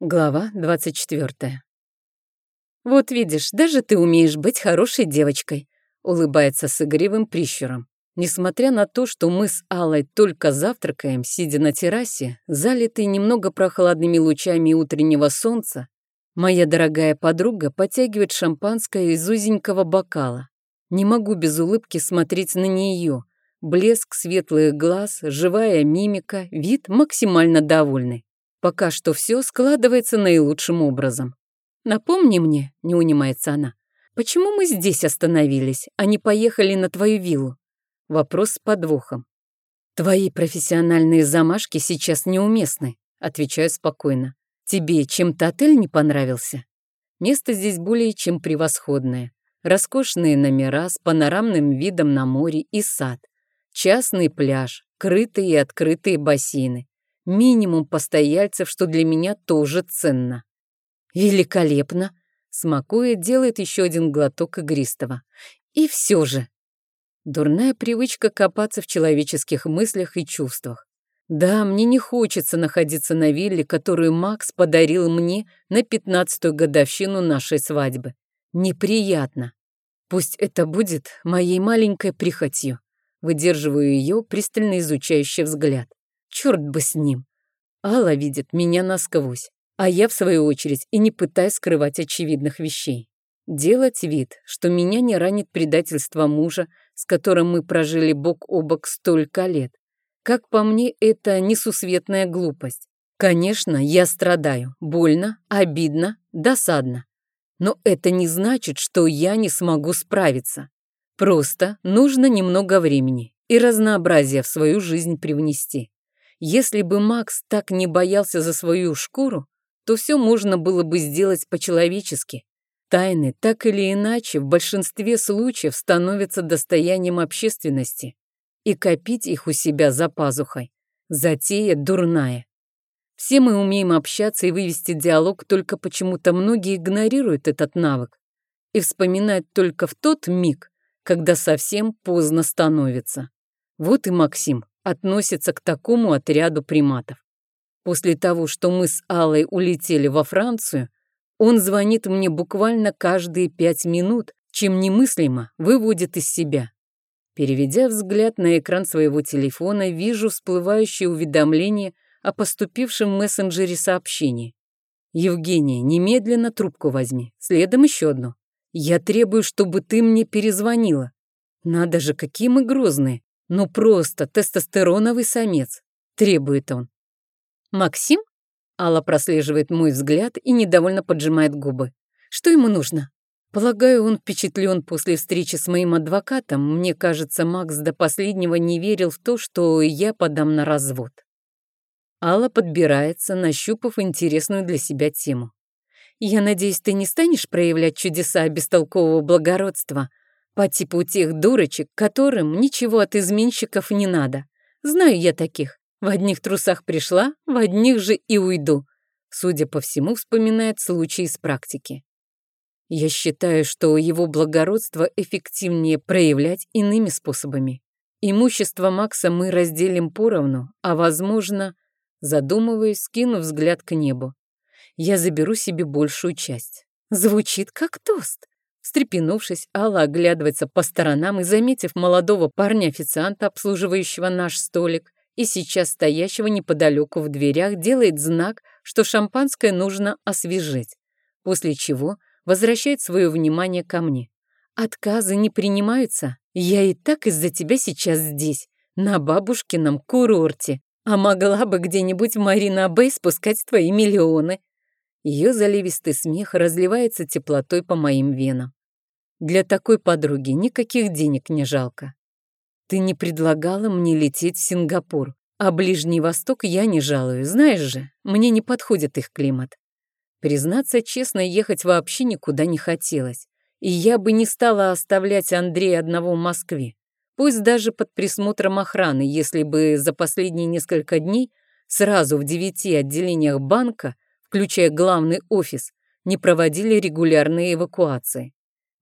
Глава 24. «Вот видишь, даже ты умеешь быть хорошей девочкой», — улыбается с игривым прищуром. Несмотря на то, что мы с Аллой только завтракаем, сидя на террасе, залитой немного прохладными лучами утреннего солнца, моя дорогая подруга подтягивает шампанское из узенького бокала. Не могу без улыбки смотреть на нее. Блеск светлых глаз, живая мимика, вид максимально довольный. Пока что все складывается наилучшим образом. «Напомни мне», — не унимается она, «почему мы здесь остановились, а не поехали на твою виллу?» Вопрос с подвохом. «Твои профессиональные замашки сейчас неуместны», — отвечаю спокойно. «Тебе чем-то отель не понравился?» Место здесь более чем превосходное. Роскошные номера с панорамным видом на море и сад. Частный пляж, крытые и открытые бассейны минимум постояльцев, что для меня тоже ценно. Великолепно! Смакуя, делает еще один глоток игристого. И все же. Дурная привычка копаться в человеческих мыслях и чувствах. Да, мне не хочется находиться на вилле, которую Макс подарил мне на пятнадцатую годовщину нашей свадьбы. Неприятно. Пусть это будет моей маленькой прихотью. Выдерживаю ее пристально изучающий взгляд. Черт бы с ним. Алла видит меня насквозь, а я, в свою очередь, и не пытаюсь скрывать очевидных вещей. Делать вид, что меня не ранит предательство мужа, с которым мы прожили бок о бок столько лет. Как по мне, это несусветная глупость. Конечно, я страдаю, больно, обидно, досадно. Но это не значит, что я не смогу справиться. Просто нужно немного времени и разнообразия в свою жизнь привнести. Если бы Макс так не боялся за свою шкуру, то все можно было бы сделать по-человечески. Тайны, так или иначе, в большинстве случаев становятся достоянием общественности. И копить их у себя за пазухой. Затея дурная. Все мы умеем общаться и вывести диалог, только почему-то многие игнорируют этот навык и вспоминают только в тот миг, когда совсем поздно становится. Вот и Максим относится к такому отряду приматов. После того, что мы с Аллой улетели во Францию, он звонит мне буквально каждые пять минут, чем немыслимо выводит из себя. Переведя взгляд на экран своего телефона, вижу всплывающее уведомление о поступившем мессенджере сообщении. «Евгения, немедленно трубку возьми. Следом еще одно. Я требую, чтобы ты мне перезвонила. Надо же, какие мы грозные. Ну просто тестостероновый самец, требует он. Максим? Алла прослеживает мой взгляд и недовольно поджимает губы. Что ему нужно? Полагаю, он впечатлен после встречи с моим адвокатом. Мне кажется, Макс до последнего не верил в то, что я подам на развод. Алла подбирается, нащупав интересную для себя тему. «Я надеюсь, ты не станешь проявлять чудеса бестолкового благородства, по типу тех дурочек, которым ничего от изменщиков не надо. Знаю я таких. В одних трусах пришла, в одних же и уйду. Судя по всему, вспоминает случай из практики. Я считаю, что его благородство эффективнее проявлять иными способами. Имущество Макса мы разделим поровну, а, возможно, задумываясь, скину взгляд к небу. Я заберу себе большую часть. Звучит как тост. Встрепенувшись, Алла оглядывается по сторонам и, заметив молодого парня-официанта, обслуживающего наш столик, и сейчас стоящего неподалеку в дверях, делает знак, что шампанское нужно освежить, после чего возвращает свое внимание ко мне. «Отказы не принимаются. Я и так из-за тебя сейчас здесь, на бабушкином курорте, а могла бы где-нибудь в Марина Бэй спускать твои миллионы». Ее заливистый смех разливается теплотой по моим венам. Для такой подруги никаких денег не жалко. Ты не предлагала мне лететь в Сингапур, а Ближний Восток я не жалую, знаешь же, мне не подходит их климат. Признаться честно, ехать вообще никуда не хотелось. И я бы не стала оставлять Андрея одного в Москве. Пусть даже под присмотром охраны, если бы за последние несколько дней сразу в девяти отделениях банка, включая главный офис, не проводили регулярные эвакуации.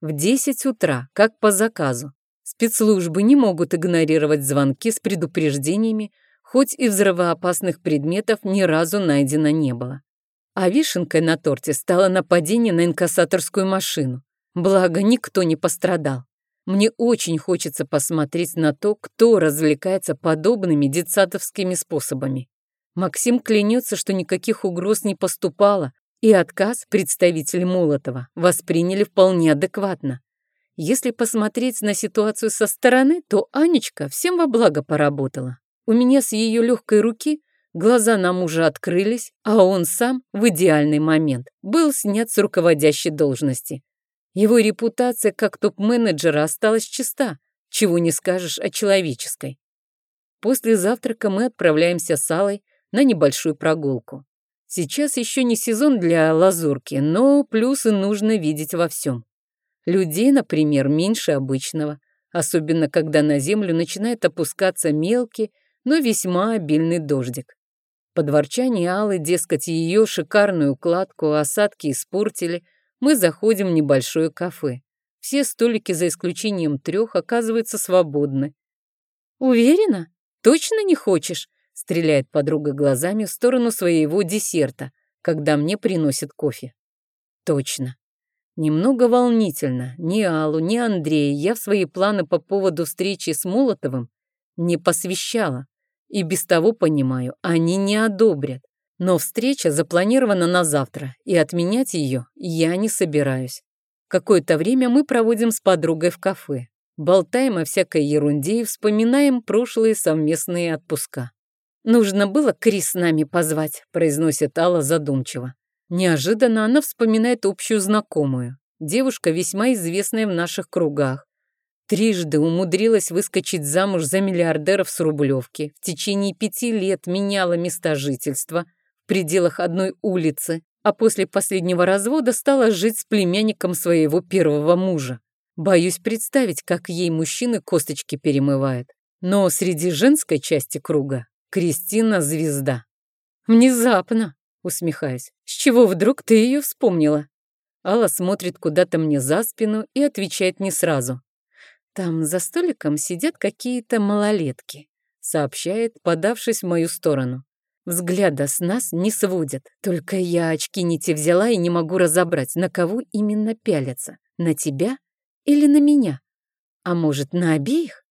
В 10 утра, как по заказу. Спецслужбы не могут игнорировать звонки с предупреждениями, хоть и взрывоопасных предметов ни разу найдено не было. А вишенкой на торте стало нападение на инкассаторскую машину. Благо, никто не пострадал. Мне очень хочется посмотреть на то, кто развлекается подобными детсадовскими способами. Максим клянется, что никаких угроз не поступало, и отказ представители Молотова восприняли вполне адекватно. Если посмотреть на ситуацию со стороны, то Анечка всем во благо поработала. У меня с ее легкой руки глаза на мужа открылись, а он сам в идеальный момент был снят с руководящей должности. Его репутация как топ-менеджера осталась чиста, чего не скажешь о человеческой. После завтрака мы отправляемся с Аллой на небольшую прогулку. Сейчас еще не сезон для лазурки, но плюсы нужно видеть во всем. Людей, например, меньше обычного, особенно когда на землю начинает опускаться мелкий, но весьма обильный дождик. Под ворчание Аллы, дескать, ее шикарную укладку осадки испортили, мы заходим в небольшое кафе. Все столики, за исключением трех, оказываются свободны. «Уверена? Точно не хочешь?» Стреляет подруга глазами в сторону своего десерта, когда мне приносят кофе. Точно. Немного волнительно. Ни Аллу, ни Андрея я в свои планы по поводу встречи с Молотовым не посвящала. И без того понимаю, они не одобрят. Но встреча запланирована на завтра, и отменять ее я не собираюсь. Какое-то время мы проводим с подругой в кафе. Болтаем о всякой ерунде и вспоминаем прошлые совместные отпуска. «Нужно было Крис нами позвать», — произносит Алла задумчиво. Неожиданно она вспоминает общую знакомую. Девушка, весьма известная в наших кругах. Трижды умудрилась выскочить замуж за миллиардеров с Рублевки. В течение пяти лет меняла места жительства в пределах одной улицы, а после последнего развода стала жить с племянником своего первого мужа. Боюсь представить, как ей мужчины косточки перемывают. Но среди женской части круга Кристина — звезда. Внезапно, усмехаясь. С чего вдруг ты ее вспомнила? Алла смотрит куда-то мне за спину и отвечает не сразу. Там за столиком сидят какие-то малолетки, сообщает, подавшись в мою сторону. Взгляда с нас не сводят, только я очки не те взяла и не могу разобрать, на кого именно пялятся, на тебя или на меня. А может, на обеих?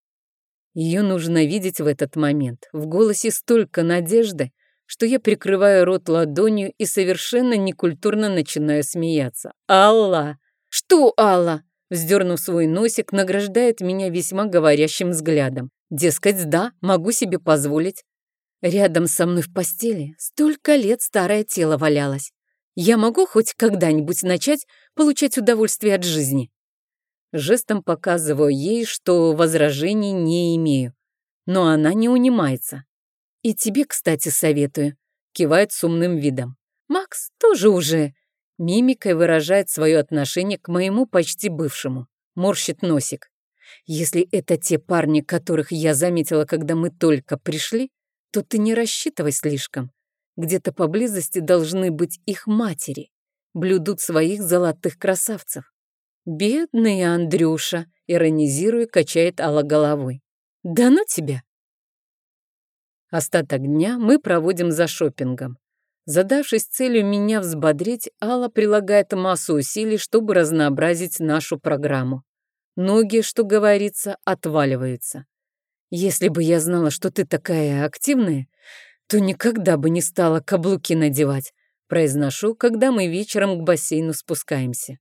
Ее нужно видеть в этот момент. В голосе столько надежды, что я прикрываю рот ладонью и совершенно некультурно начинаю смеяться. «Алла!» «Что, Алла?» Вздернув свой носик, награждает меня весьма говорящим взглядом. Дескать, да, могу себе позволить. Рядом со мной в постели столько лет старое тело валялось. Я могу хоть когда-нибудь начать получать удовольствие от жизни? Жестом показываю ей, что возражений не имею. Но она не унимается. «И тебе, кстати, советую», — кивает с умным видом. «Макс тоже уже...» Мимикой выражает свое отношение к моему почти бывшему. Морщит носик. «Если это те парни, которых я заметила, когда мы только пришли, то ты не рассчитывай слишком. Где-то поблизости должны быть их матери. Блюдут своих золотых красавцев. «Бедный Андрюша!» — иронизируя, качает Алла головой. «Да ну тебя!» Остаток дня мы проводим за шопингом. Задавшись целью меня взбодрить, Алла прилагает массу усилий, чтобы разнообразить нашу программу. Ноги, что говорится, отваливаются. Если бы я знала, что ты такая активная, то никогда бы не стала каблуки надевать, произношу, когда мы вечером к бассейну спускаемся.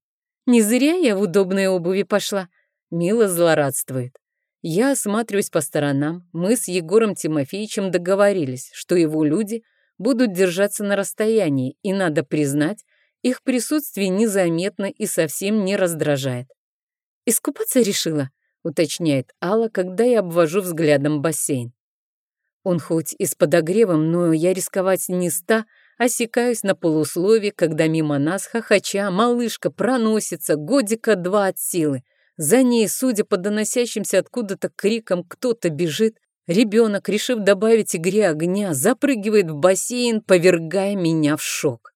Не зря я в удобной обуви пошла. Мила злорадствует. Я осматриваюсь по сторонам. Мы с Егором Тимофеевичем договорились, что его люди будут держаться на расстоянии, и, надо признать, их присутствие незаметно и совсем не раздражает. «Искупаться решила?» — уточняет Алла, когда я обвожу взглядом бассейн. Он хоть и с подогревом, но я рисковать не ста, Осекаюсь на полуслове, когда мимо нас, хохоча, малышка проносится, годика два от силы. За ней, судя по доносящимся откуда-то крикам, кто-то бежит. Ребенок, решив добавить игре огня, запрыгивает в бассейн, повергая меня в шок.